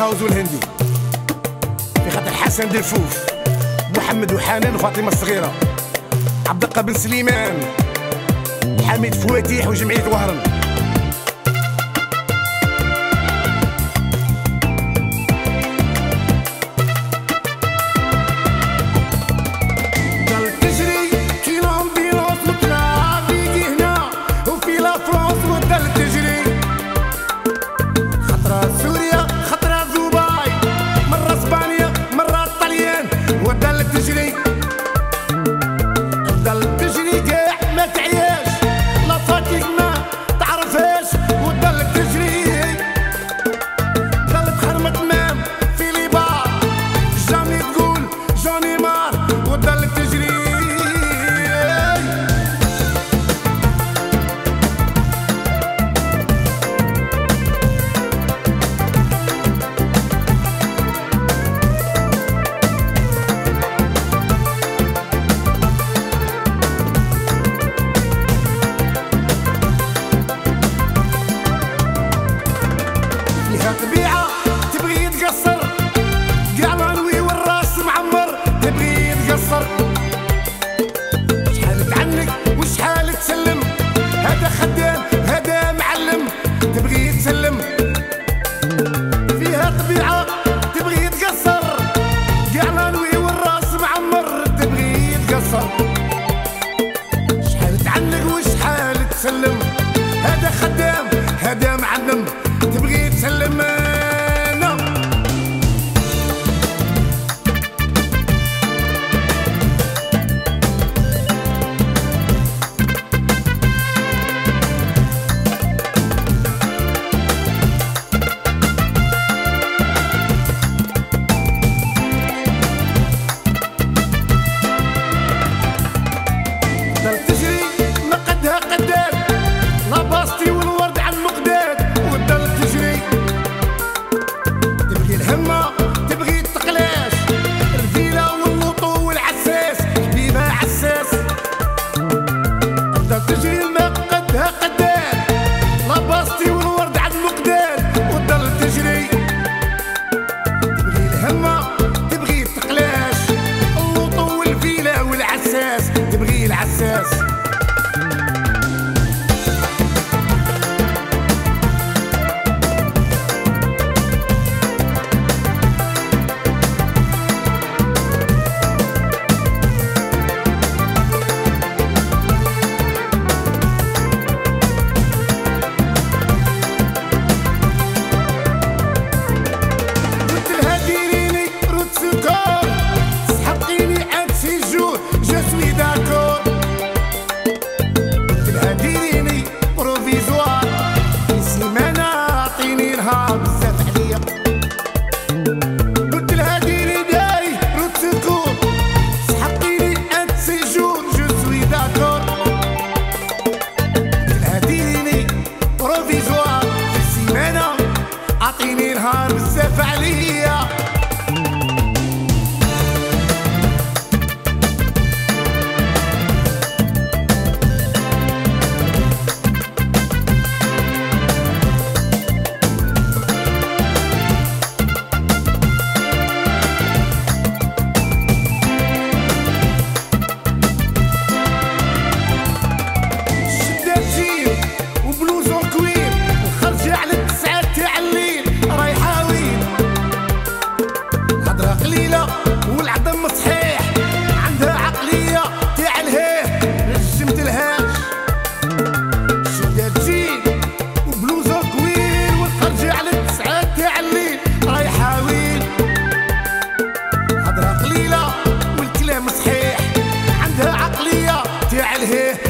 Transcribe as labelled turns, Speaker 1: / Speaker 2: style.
Speaker 1: هاوز والهندي في خاطر حسن دفوف محمد وحنان وفاطمة الصغيرة. عبد بن سليمان. حميد فواتيح وجمعية وهران. طبيعة تبغي والراس معمر تبغي شحال وشحال تسلم؟ هذا خدام هذا معلم. تبغي فيها طبيعة تبغي والراس معمر تبغي شحال وشحال تسلم؟ Minas. right here.